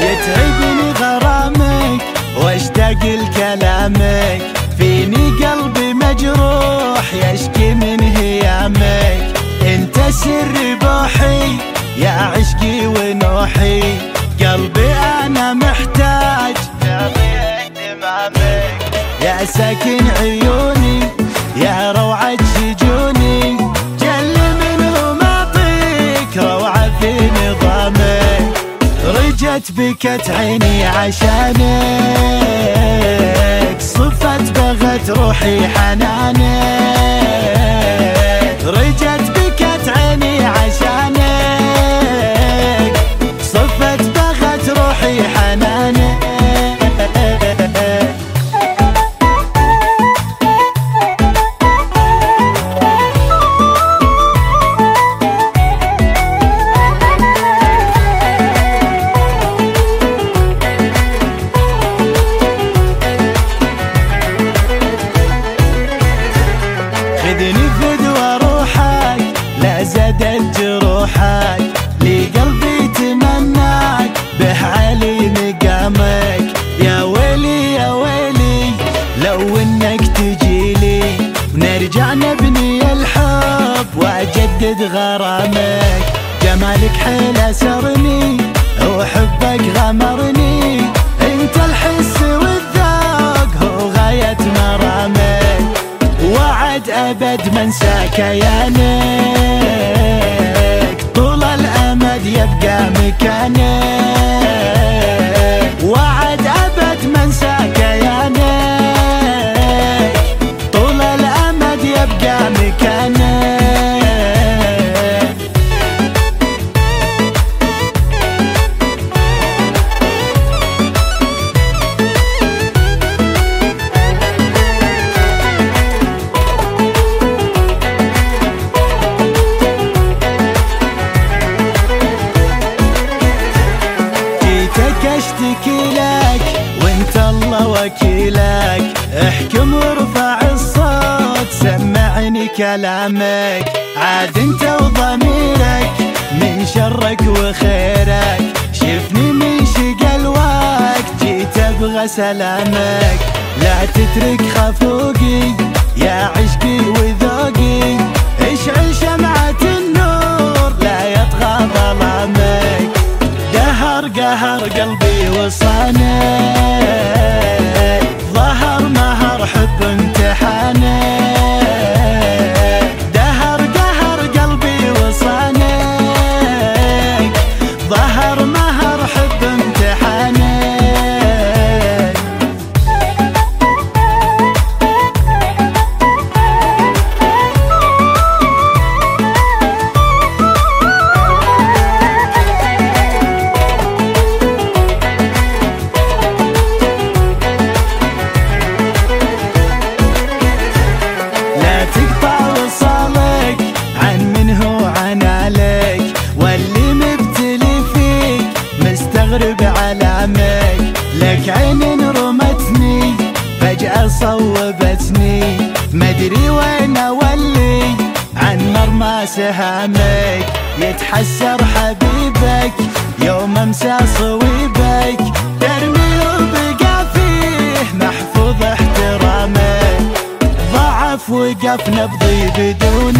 يتعبني غرامك واشتاق لكلامك فيني قلبي مجروح يشكي سر بوحي يا عشقي ونوحي. قلبي أنا محتاج. يا ساكن عيوني يا روعة شجوني جل منهم اعطيك روعة في نظامك رجت بكت عيني عشانك صفت بغت روحي حنانك. خذني فدوى روحك لا زادت جروحك. لي قلبي تمناك به علي مقامك يا ويلي يا ويلي لو إنك تجيلي ونرجع نبني الحب وأجدد غرامك. جمالك حيل أسرني وحبك غمرني. أنت الحس والذوق هو غاية مرامك. أبد ما انسى كيانك طول الأمد يبقى مكانك. وكيلك. احكم وارفع الصوت سمعني كلامك. عاد انت وضميرك من شرك وخيرك. شفني من شق الوقت جيت أبغى سلامك. لا تترك خفوقي قهر قهر قلبي وصانك ظهر مهر حب مدري وين أولي. عن مرمى سهامك يتحسر حبيبك. يوم أمسى صويبك ترمي وبقى فيه محفوظ احترامك ضعف وقف نبضي بدونك